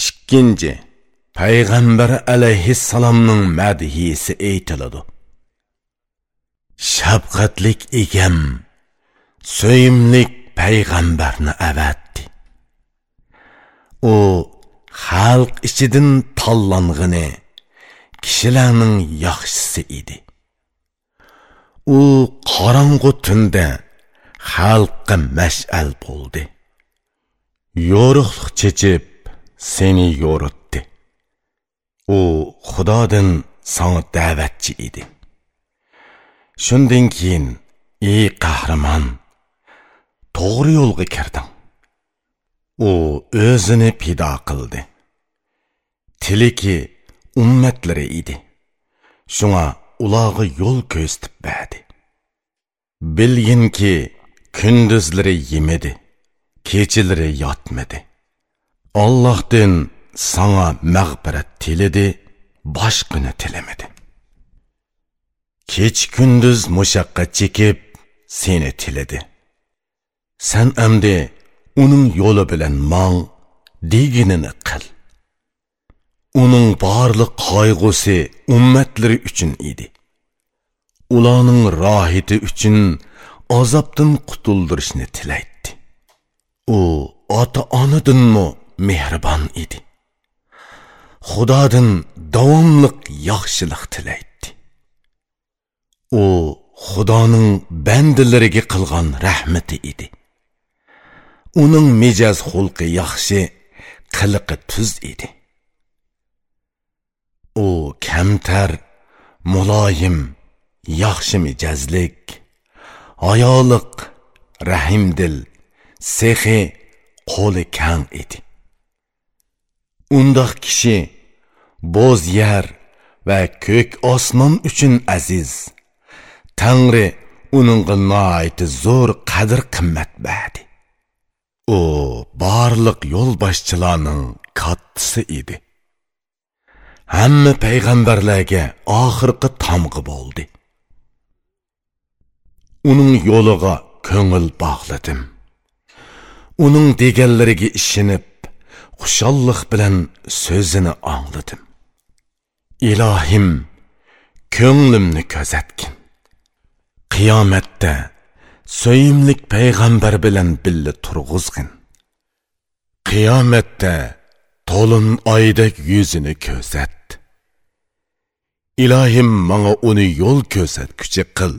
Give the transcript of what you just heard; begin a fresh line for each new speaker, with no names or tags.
ikkinchi payg'ambar alayhissalomning madhiysi aytiladi. Shafqatlik egam so'yimlik payg'ambarni avatdi. U xalq ichidan tanlang'ini kishilarning yaxshisi edi. U qorong'u tunda xalqqa mash'al bo'ldi. Yo'riqlik chechib seni yo'ritdi u xudodan sana da'vatchi edi. Shundan keyin ey qahramon to'g'ri yo'lga kirding. U o'zini pido qildi. Tiliki ummatlari edi. Shunga ularga yo'l ko'rsatib berdi. Bilginki kunduzlari yemidi kechalari yotmadi Allohdan sana mag'firat tilidi boshqani tilamadi. Kech kunduz mushaqqat chekib seni tiladi. San amdi uning yo'li bilan mang deginini qil. Uning barliq qayg'usi ummatlari uchun edi. Ularning rohiti uchun azobdan qutuldirishni tilaydi. U ota onadanmi mehribon edi. Xudodan davomliq yaxshilik tilaydi. U xudoning bandilariga qilgan rahmati edi. Uning mijoz xulqi yaxshi qiliqi tuz edi. U kamtar muloyim yaxshi mijozlik ayoliq rahimdil sehi qo'li kang edi. Undoq kishi bo'z yer va ko'k osmon uchun aziz tangri uningga noiti zo'r qadr qimmat berdi u barliq yo'lboshchilarning kattasi edi hamma payg'ambarlarga oxirgi tomg'i bo'ldi uning yo'liga ko'ngil bog'ladim uning deganlariga ishinib xushalliq bilan so'zini angladim. Ilohim ko'nglimni ko'zatgin qiyomatda so'yimlik payg'ambar bilan billa turg'izgin. Qiyomatda to'lin oydek yuzini ko'rsat ilohim manga uni yo'l ko'rsatguchi qil.